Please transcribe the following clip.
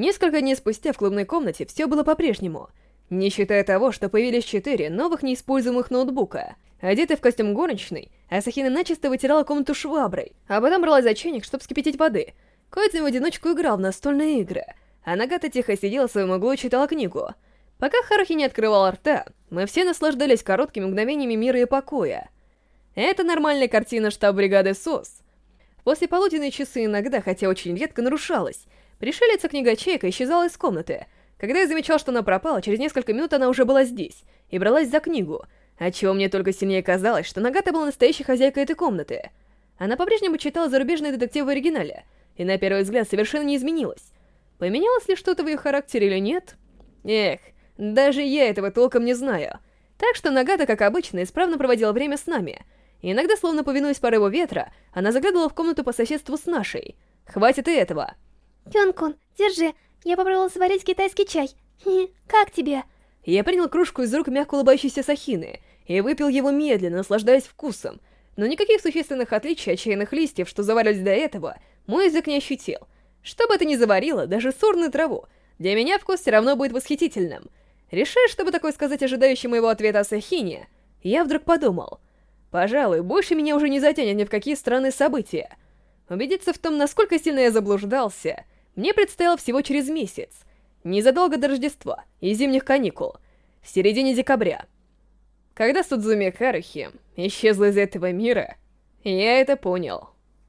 Несколько дней спустя в клубной комнате все было по-прежнему, не считая того, что появились четыре новых неиспользуемых ноутбука. Одетый в костюм горничной, Асахина начисто вытирала комнату шваброй, а потом брала за чайник, чтобы вскипятить воды. Коэдзин в одиночку играл в настольные игры, а Нагата тихо сидела в своем углу и читала книгу. Пока Харухи не открывал рта, мы все наслаждались короткими мгновениями мира и покоя. Это нормальная картина штаб-бригады СОС. После полуденные часы иногда, хотя очень редко, нарушалась. Пришелица-книгачейка исчезала из комнаты. Когда я замечал, что она пропала, через несколько минут она уже была здесь и бралась за книгу, отчего мне только сильнее казалось, что Нагата была настоящей хозяйкой этой комнаты. Она по-прежнему читала зарубежные детективы в оригинале, и на первый взгляд совершенно не изменилась. Поменялось ли что-то в ее характере или нет? Эх, даже я этого толком не знаю. Так что Нагата, как обычно, исправно проводила время с нами. И иногда, словно повинуясь порыву ветра, она заглядывала в комнату по соседству с нашей. Хватит и этого. Кён-кун, держи, я попробовала сварить китайский чай. Как тебе? Я принял кружку из рук мягко улыбающейся Сахины и выпил его медленно, наслаждаясь вкусом. Но никаких существенных отличий от чайных листьев, что заварились до этого, мой язык не ощутил. Что бы это ни заварило, даже сорную траву, для меня вкус все равно будет восхитительным. Решая, чтобы такое сказать ожидающий моего ответа о Сахине, я вдруг подумал, пожалуй, больше меня уже не затянет ни в какие странные события. Убедиться в том, насколько сильно я заблуждался, мне предстояло всего через месяц, незадолго до Рождества и зимних каникул, в середине декабря. Когда Судзуми Харухи исчезла из этого мира, я это понял.